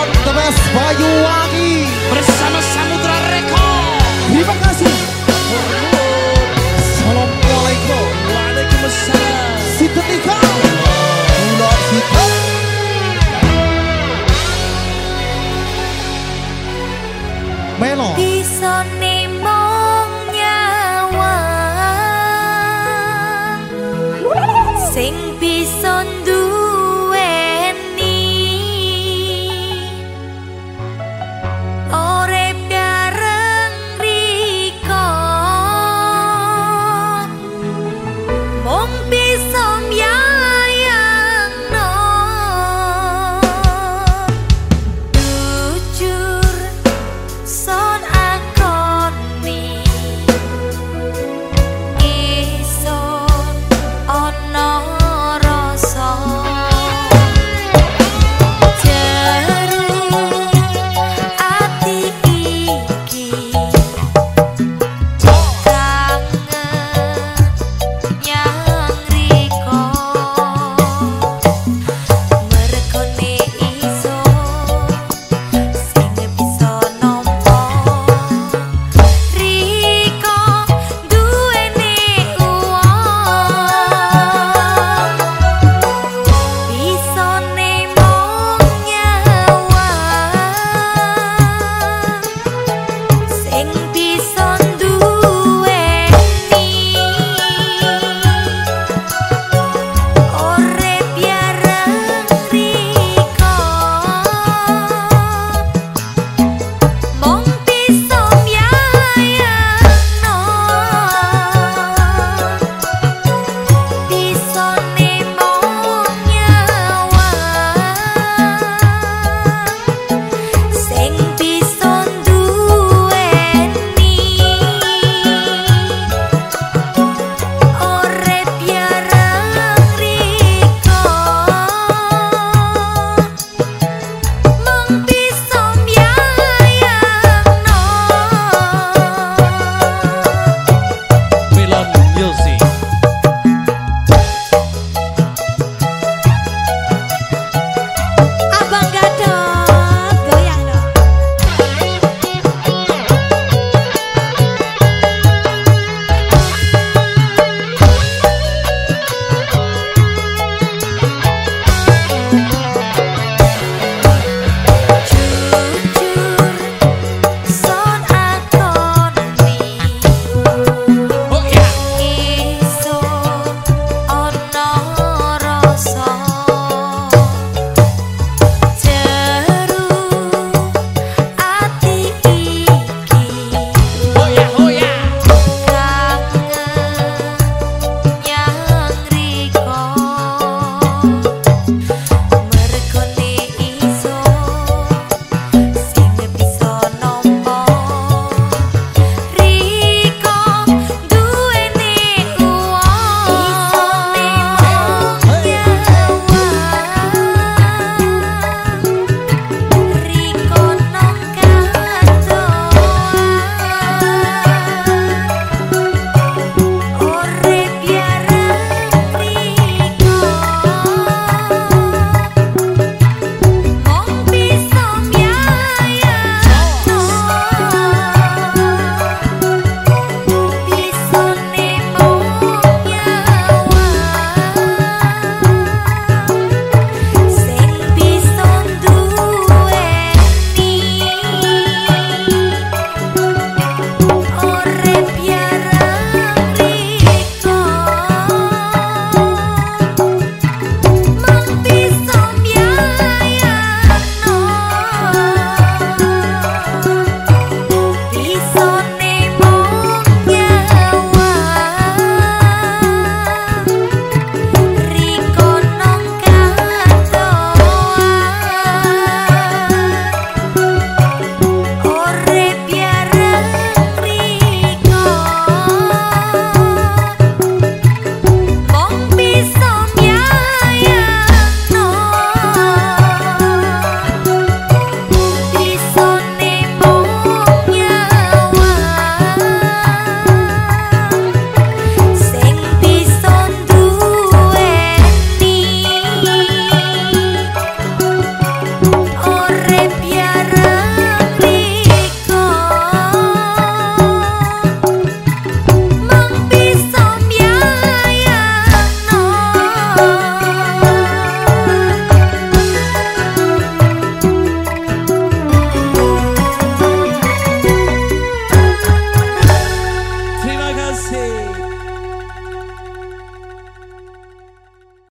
Band The Best Banyuwangi bersama Samudra Reko. Terima kasih. Assalamualaikum. Waalaikumsalam.